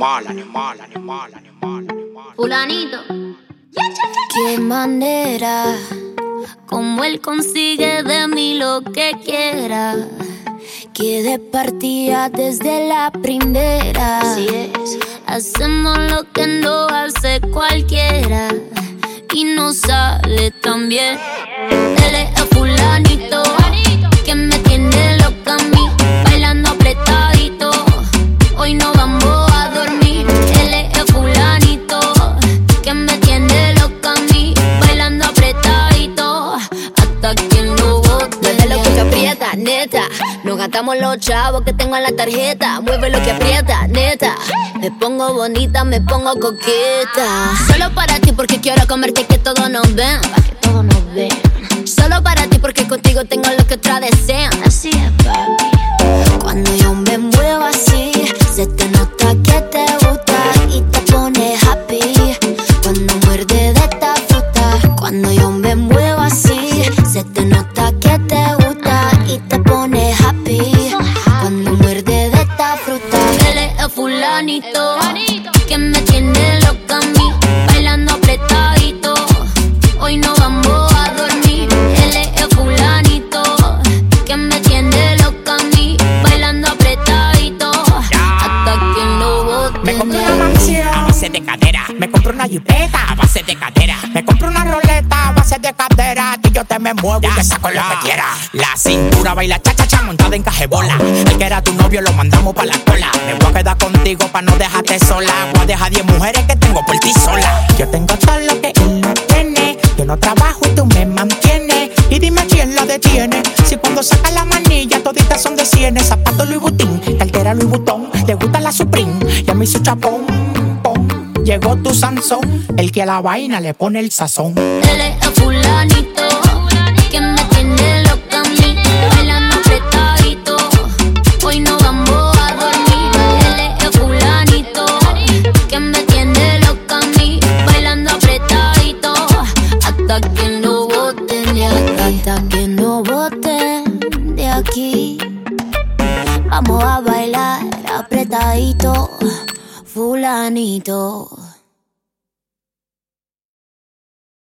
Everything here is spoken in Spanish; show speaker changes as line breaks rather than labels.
animal, animal, animal, animal, animal.
Fulanito.
Qué manera, como él consigue de mí lo que quiera. Que de partida desde la primera.
Así es.
Hacemos lo que no hace cualquiera. Y no sale tan bien.
Nos gastamos los chavos que tengo en la tarjeta. Mueve lo que aprieta, neta. Me pongo bonita, me pongo coqueta. Solo para ti porque quiero comerte que todos nos ven.
Pa' que todos nos vean.
Solo para ti porque contigo tengo lo que otras desean.
Así es, papi.
Cuando yo que me tiene loca a mí, bailando apretadito. Hoy no vamos a dormir, él es el fulanito que me tiene loca a mí, bailando apretadito. Hasta que lo bote.
Me compré una mansión a base de cadera. Me compré una jipeta a base de cadera. Me compré una roleta a base de cadera. Me muevo y te saco lo que quiera. La cintura baila cha cha cha montada en cajebola. El que era tu novio lo mandamos pa' la cola. Me voy a quedar contigo pa' no dejarte sola. Voy a dejar 10 mujeres que tengo por ti sola. Yo tengo todo lo que él no tiene. Yo no trabajo y tú me mantienes. Y dime quién la detiene. Si cuando saca la manilla toditas son de cienes. Zapato Louis Vuitton, cartera Louis Vuitton. Le gusta la Supreme y a mí su chapón. pom. Llegó tu Sansón, el que a la vaina le pone el sazón.
Él es fulanito Hasta que no boten de aquí, hasta que no boten de aquí. Vamos a bailar apretadito, fulanito.